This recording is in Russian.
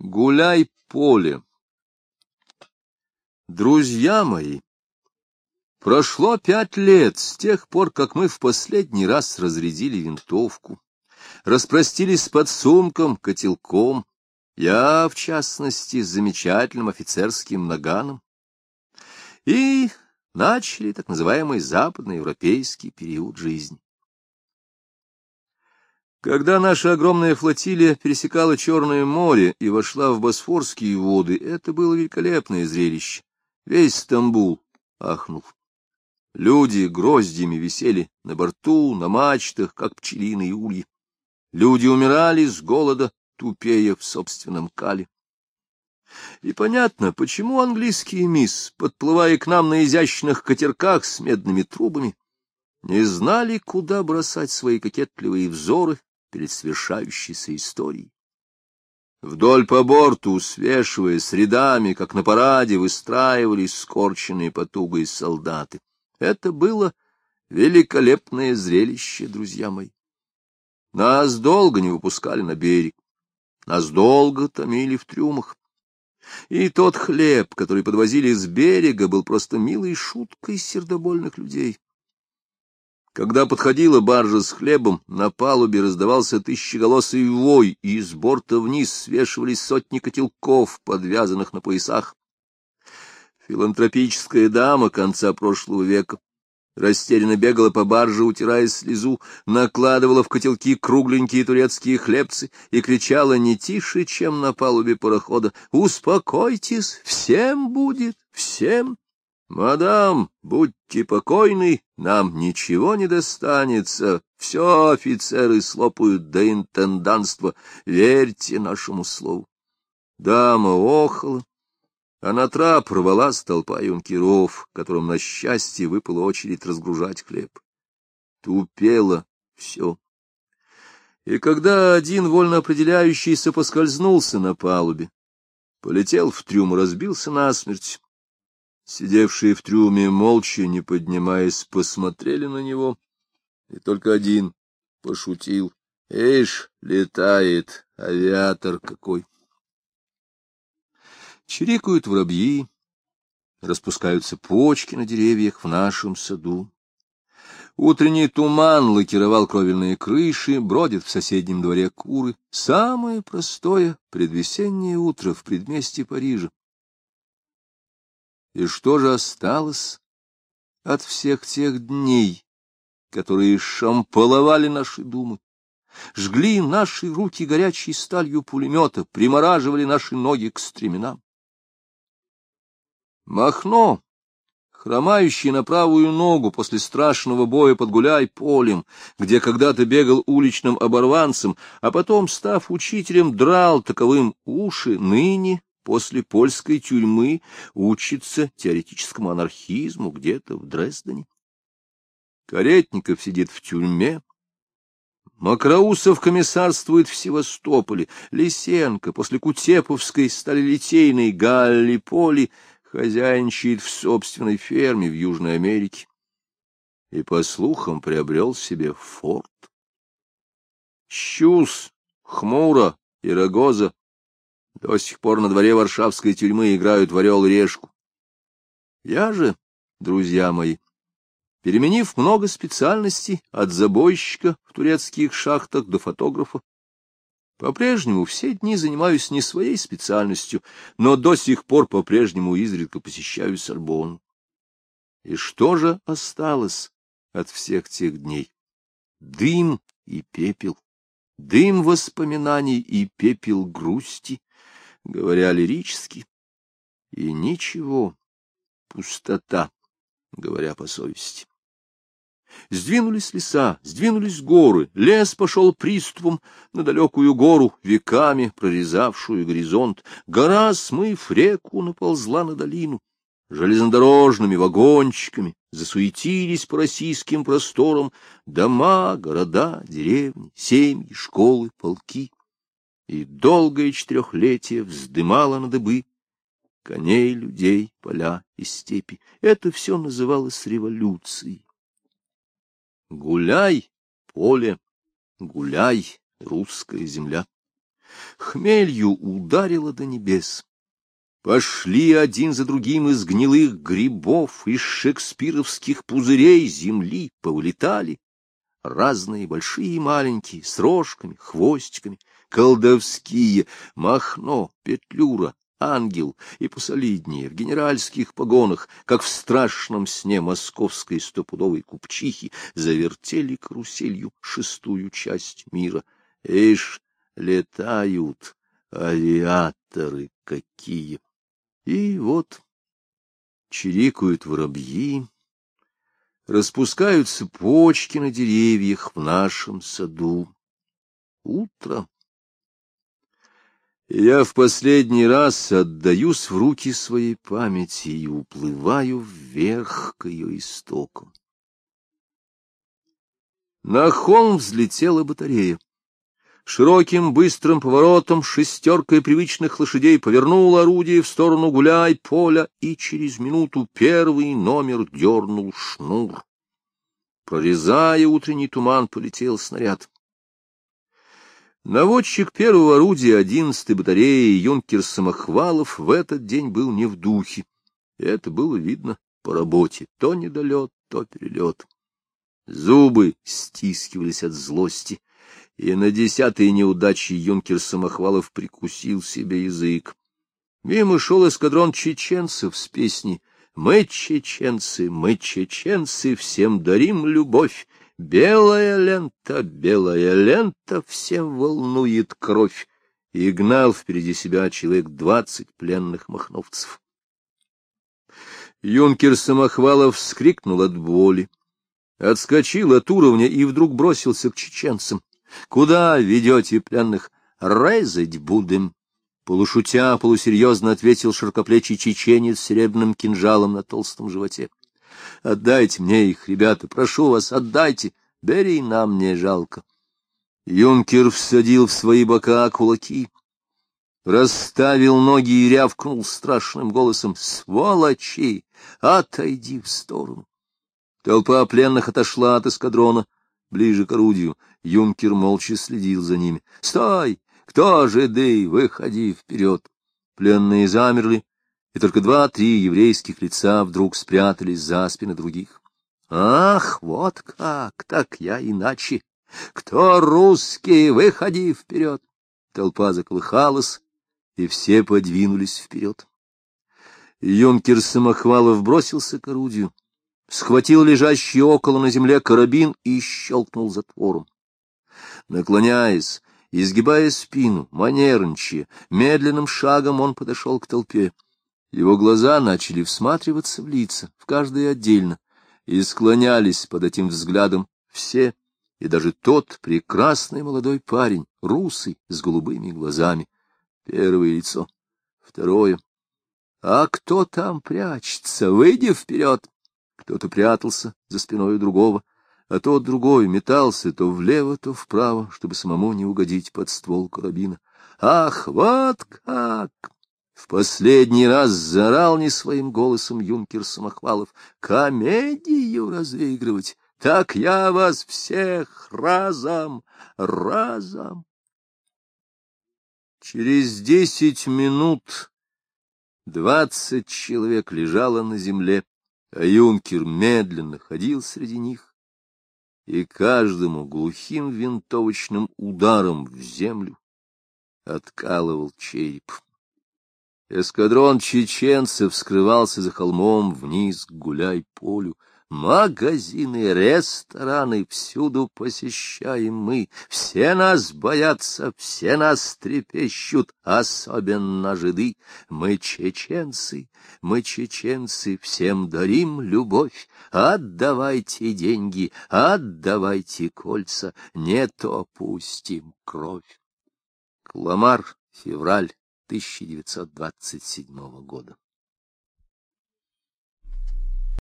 Гуляй поле. Друзья мои, прошло пять лет с тех пор, как мы в последний раз разрядили винтовку, распростились с подсумком, котелком, я, в частности, с замечательным офицерским наганом, и начали так называемый западноевропейский период жизни. Когда наша огромная флотилия пересекала Черное море и вошла в Босфорские воды, это было великолепное зрелище. Весь Стамбул ахнул. Люди гроздьями висели на борту, на мачтах, как пчелиные ульи. Люди умирали с голода, тупея в собственном кале. И понятно, почему английские мисс, подплывая к нам на изящных катерках с медными трубами, не знали, куда бросать свои кокетливые взоры перед свершающейся историей. Вдоль по борту, свешиваясь рядами, как на параде, выстраивались скорченные потугой солдаты. Это было великолепное зрелище, друзья мои. Нас долго не выпускали на берег, нас долго томили в трюмах. И тот хлеб, который подвозили с берега, был просто милой шуткой сердобольных людей. Когда подходила баржа с хлебом, на палубе раздавался тысячеголосый вой, и с борта вниз свешивались сотни котелков, подвязанных на поясах. Филантропическая дама конца прошлого века растерянно бегала по барже, утирая слезу, накладывала в котелки кругленькие турецкие хлебцы и кричала не тише, чем на палубе парохода «Успокойтесь, всем будет, всем!» «Мадам, будьте покойны, нам ничего не достанется, все офицеры слопают до интенданства, верьте нашему слову». Дама охала, а на трап рвалась толпа юнкеров, которым, на счастье, выпала очередь разгружать хлеб. Тупело все. И когда один вольно определяющийся поскользнулся на палубе, полетел в трюм разбился насмерть, Сидевшие в трюме молча, не поднимаясь, посмотрели на него, и только один пошутил. Эш, летает, авиатор какой! Чирикают воробьи, распускаются почки на деревьях в нашем саду. Утренний туман лакировал кровельные крыши, бродят в соседнем дворе куры. Самое простое предвесеннее утро в предместье Парижа. И что же осталось от всех тех дней, которые шамполовали наши думы, жгли наши руки горячей сталью пулемета, примораживали наши ноги к стременам? Махно, хромающий на правую ногу после страшного боя под гуляй-полем, где когда-то бегал уличным оборванцем, а потом, став учителем, драл таковым уши, ныне после польской тюрьмы учится теоретическому анархизму где-то в Дрездене. Каретников сидит в тюрьме, Макроусов комиссарствует в Севастополе, Лисенко после Кутеповской сталелитейной Галлиполи хозяйничает в собственной ферме в Южной Америке и, по слухам, приобрел себе форт. Щус, Хмуро и Рогоза до сих пор на дворе варшавской тюрьмы играют в орел-решку. Я же, друзья мои, переменив много специальностей от забойщика в турецких шахтах до фотографа, по-прежнему все дни занимаюсь не своей специальностью, но до сих пор по-прежнему изредка посещаю Сорбонну. И что же осталось от всех тех дней? Дым и пепел, дым воспоминаний и пепел грусти, говоря лирически, и ничего, пустота, говоря по совести. Сдвинулись леса, сдвинулись горы, лес пошел приступом на далекую гору, веками прорезавшую горизонт. Гора, смыв реку, наползла на долину. Железнодорожными вагончиками засуетились по российским просторам дома, города, деревни, семьи, школы, полки и долгое четырехлетие вздымало на дыбы коней, людей, поля и степи. Это все называлось революцией. Гуляй, поле, гуляй, русская земля. Хмелью ударило до небес. Пошли один за другим из гнилых грибов, из шекспировских пузырей земли, повылетали. Разные, большие и маленькие, с рожками, хвостиками, колдовские, махно, петлюра, ангел и посолиднее, в генеральских погонах, как в страшном сне московской стопудовой купчихи, завертели каруселью шестую часть мира. Ишь, летают авиаторы какие! И вот чирикают воробьи, распускаются почки на деревьях в нашем саду. Утро. Я в последний раз отдаюсь в руки своей памяти и уплываю вверх к ее истокам. На холм взлетела батарея. Широким быстрым поворотом шестеркой привычных лошадей повернул орудие в сторону гуляй поля, и через минуту первый номер дернул шнур. Прорезая утренний туман, полетел снаряд. Наводчик первого орудия одиннадцатой батареи юнкер Самохвалов в этот день был не в духе. Это было видно по работе. То недолет, то перелет. Зубы стискивались от злости и на десятой неудачи юнкер Самохвалов прикусил себе язык. Мимо шел эскадрон чеченцев с песней «Мы чеченцы, мы чеченцы, всем дарим любовь, белая лента, белая лента, всем волнует кровь» и гнал впереди себя человек двадцать пленных махновцев. Юнкер Самохвалов вскрикнул от боли, отскочил от уровня и вдруг бросился к чеченцам. Куда ведете пленных? Резать будем. Полушутя, полусерьезно ответил широкоплечий чеченец с серебряным кинжалом на толстом животе. Отдайте мне их, ребята, прошу вас, отдайте. Бери, нам не жалко. Юнкер всадил в свои бока кулаки, расставил ноги и рявкнул страшным голосом «Сволочи! Отойди в сторону!» Толпа пленных отошла от эскадрона ближе к орудию. Юнкер молча следил за ними. — Стой! Кто же ты? Выходи вперед! Пленные замерли, и только два-три еврейских лица вдруг спрятались за спины других. — Ах, вот как! Так я иначе! Кто русский? Выходи вперед! Толпа заколыхалась, и все подвинулись вперед. Юнкер Самохвалов бросился к орудию схватил лежащий около на земле карабин и щелкнул затвором. Наклоняясь, изгибая спину, манерничая, медленным шагом он подошел к толпе. Его глаза начали всматриваться в лица, в каждое отдельно, и склонялись под этим взглядом все, и даже тот прекрасный молодой парень, русый, с голубыми глазами. Первое лицо, второе. А кто там прячется? Выйди вперед! Кто-то прятался за спиной другого, а тот другой метался то влево, то вправо, чтобы самому не угодить под ствол карабина. «Ах, вот как!» В последний раз заорал не своим голосом юнкер Самохвалов. «Комедию разыгрывать! Так я вас всех разом, разом!» Через десять минут двадцать человек лежало на земле, а юнкер медленно ходил среди них, и каждому глухим винтовочным ударом в землю откалывал череп. Эскадрон чеченцев скрывался за холмом вниз к гуляй-полю, Магазины, рестораны всюду посещаем мы. Все нас боятся, все нас трепещут, особенно жиды. Мы чеченцы, мы чеченцы, всем дарим любовь. Отдавайте деньги, отдавайте кольца, не то пустим кровь. Кламар, февраль 1927 года.